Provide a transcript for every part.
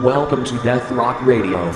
Welcome to Death Rock Radio.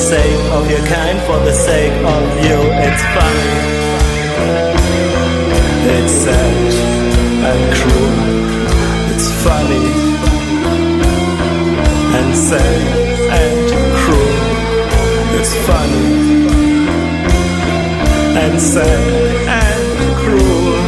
sake of your kind, for the sake of you. It's fun. It's sad and cruel. It's funny and sad and cruel. It's funny and sad and cruel.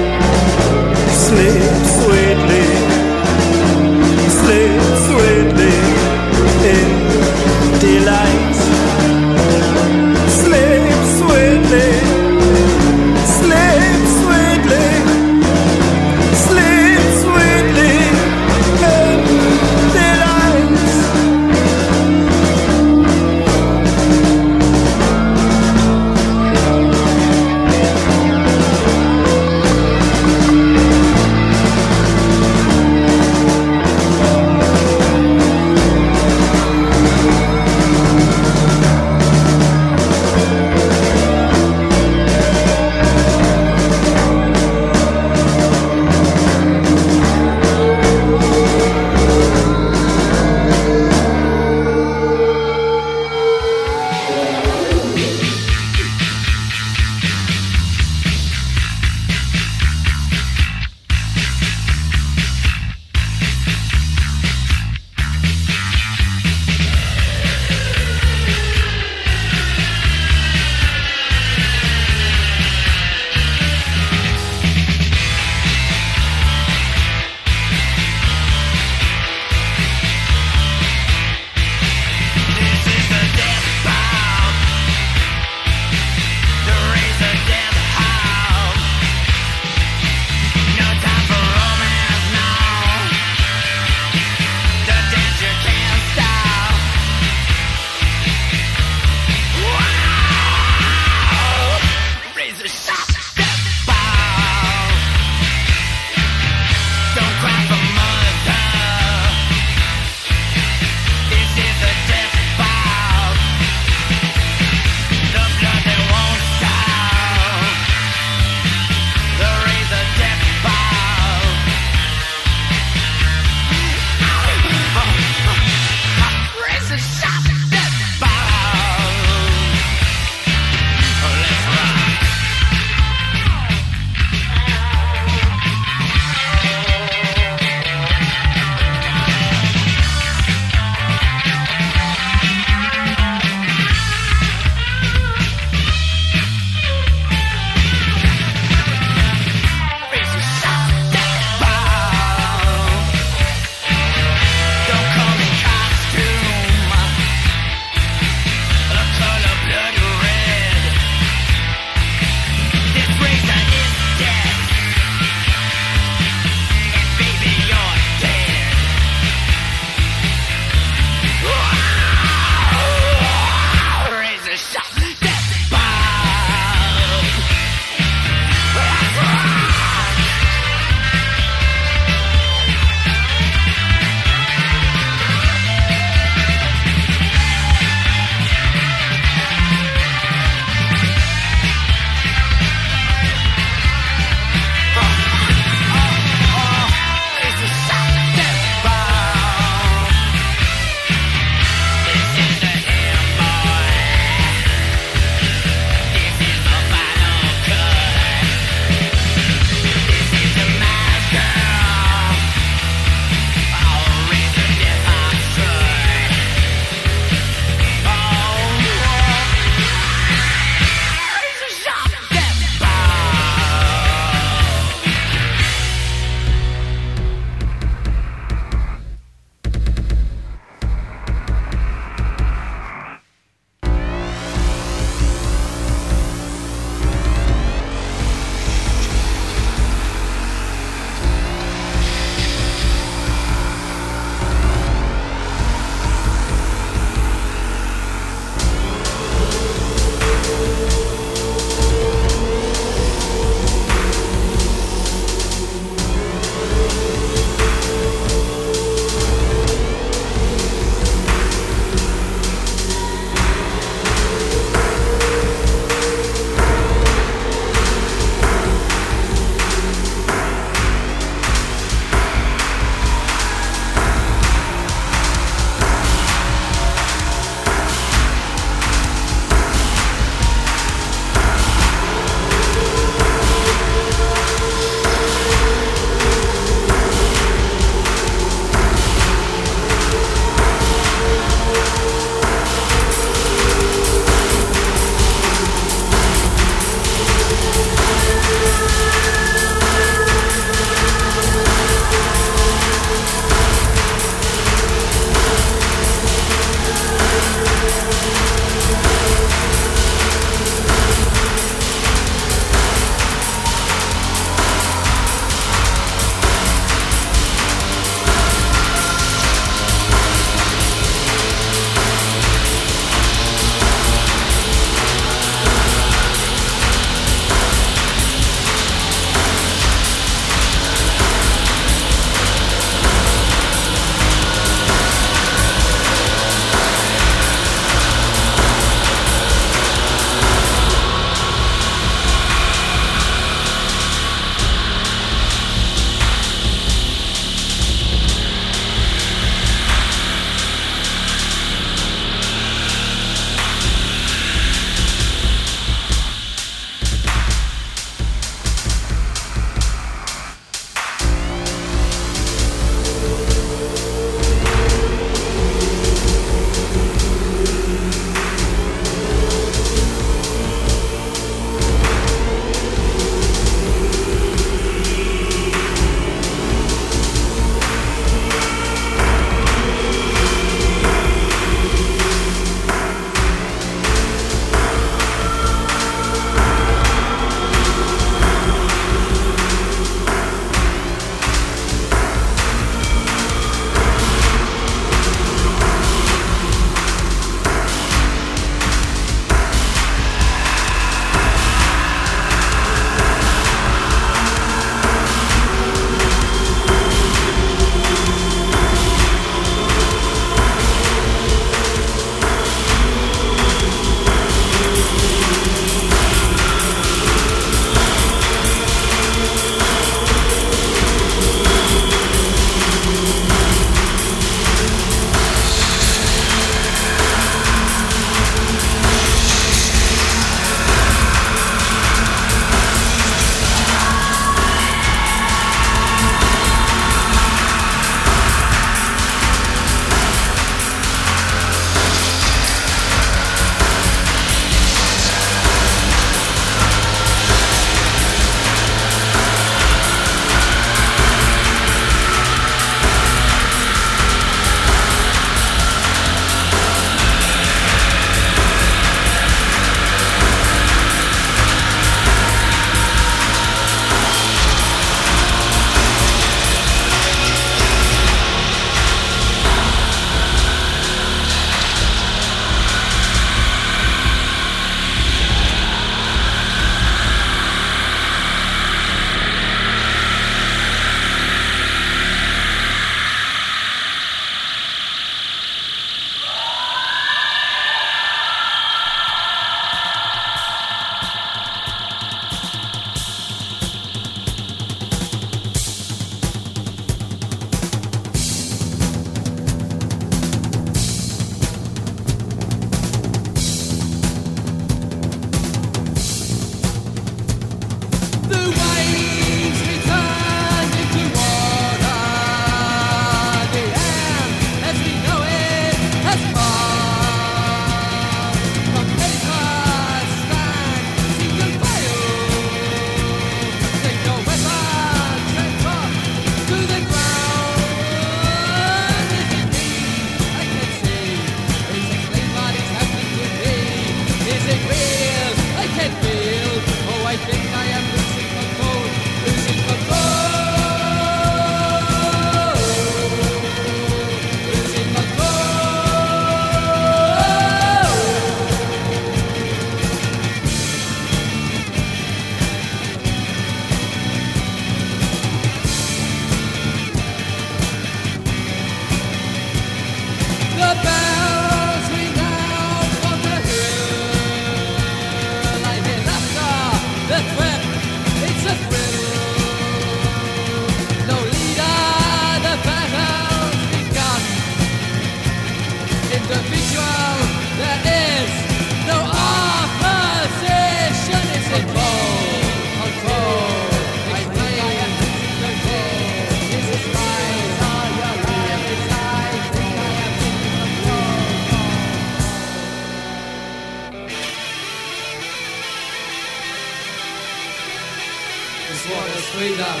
as long as freedom.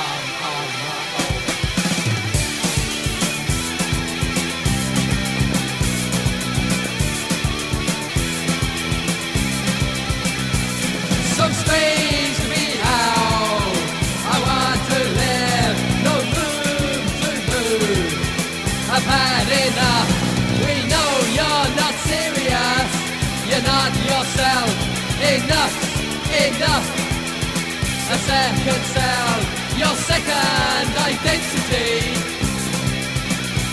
Um, um, uh, oh. Some space to me how I want to live, no room to move. I've had enough. We know you're not serious. You're not yourself. Enough, enough second sound, your second identity.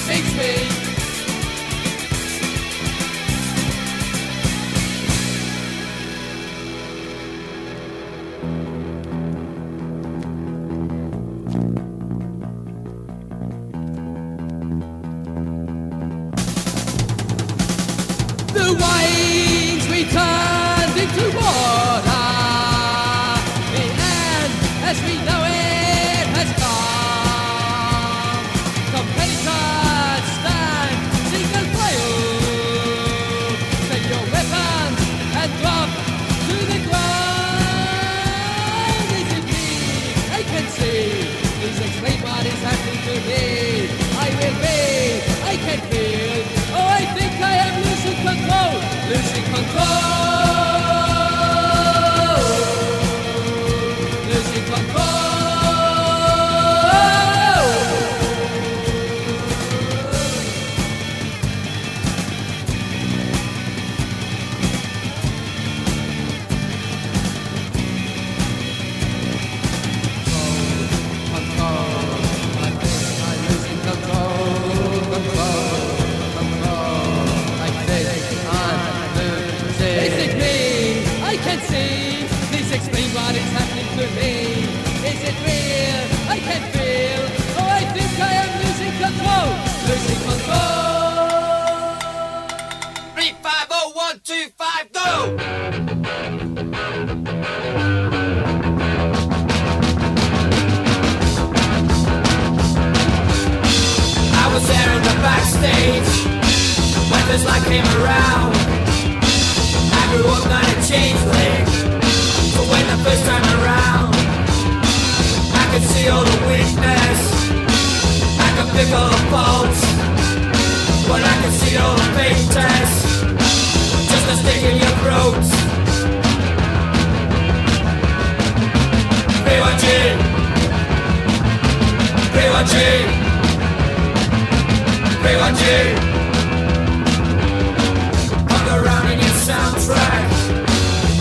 Teach me In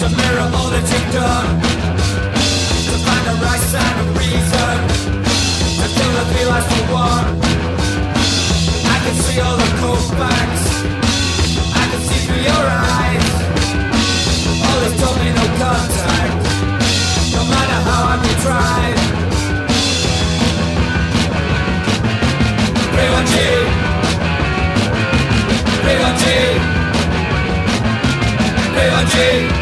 To mirror all that you've done To find the right of reason the I can see all the cold facts. I can see through your eyes. Told me no contact. No matter how try. Private. Private. G.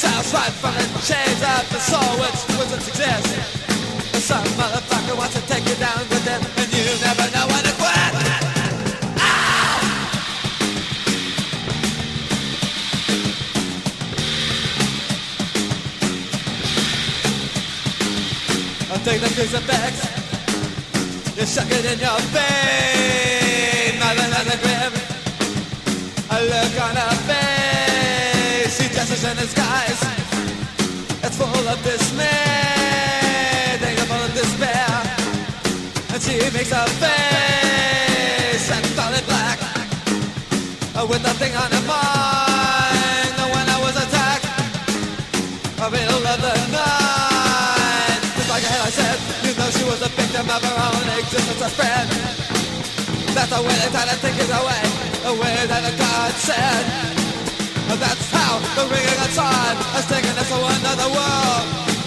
Themselves right from the chains of the soul which doesn't exist. Some motherfucker wants to take you down with them, and you never know when to quit. I'll take the crucifix. You suck it ah! in your vein, mother than the grip. A look on her face, she dresses in. It's full of dismay, are full of despair. And she makes her face and solid black, with nothing on her mind. When I was attacked, a middle of the night. Just like I said, you know she was a victim of her own existence of friend. That's the way they try to take it away, the way that the God said. That's how the ringing of time has taken us to another world.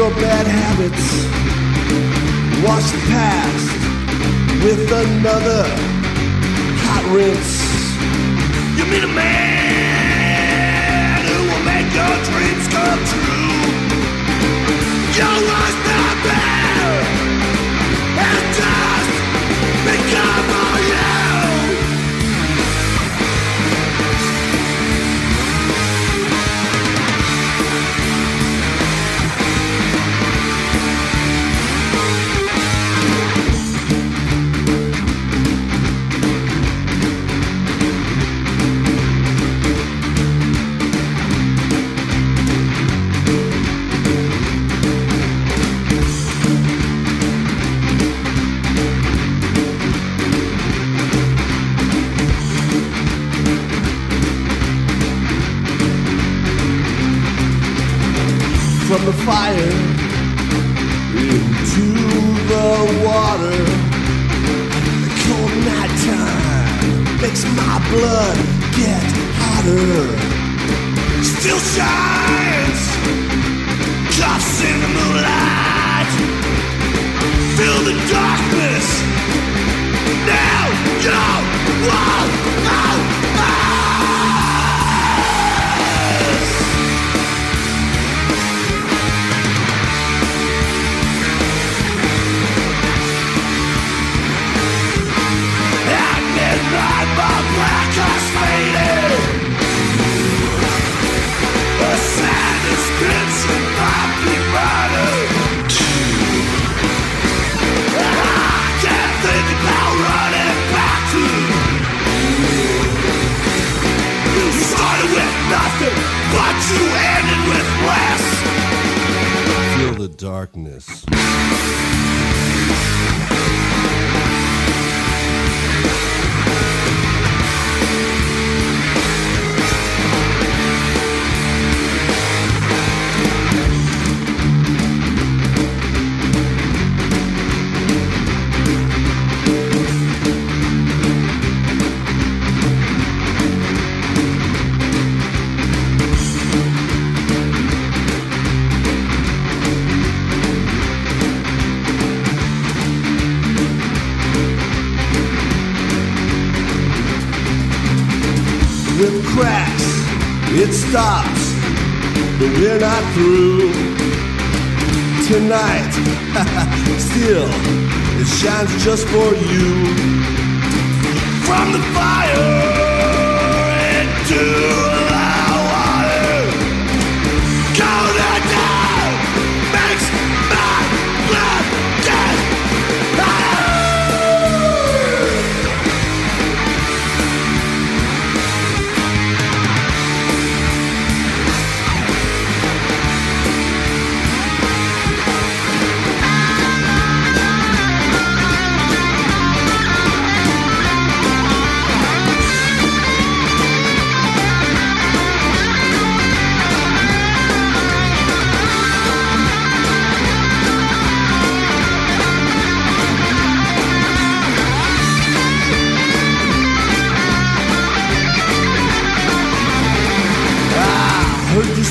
your bad habits. Wash the past with another hot rinse. You meet a man who will make your dreams come true. Your was the bear and just become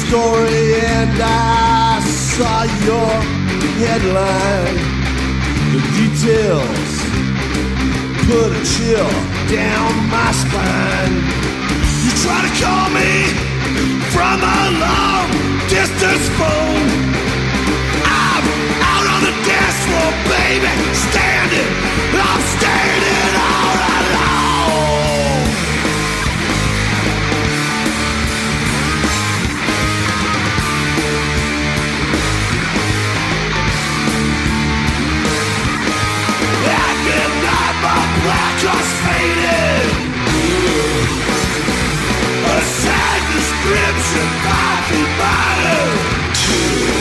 story and I saw your headline. The details put a chill down my spine. You try to call me from a long distance phone. I'm out on the dance floor, baby, standing. I'm standing all alone. blackos faded A sad description by the bottom.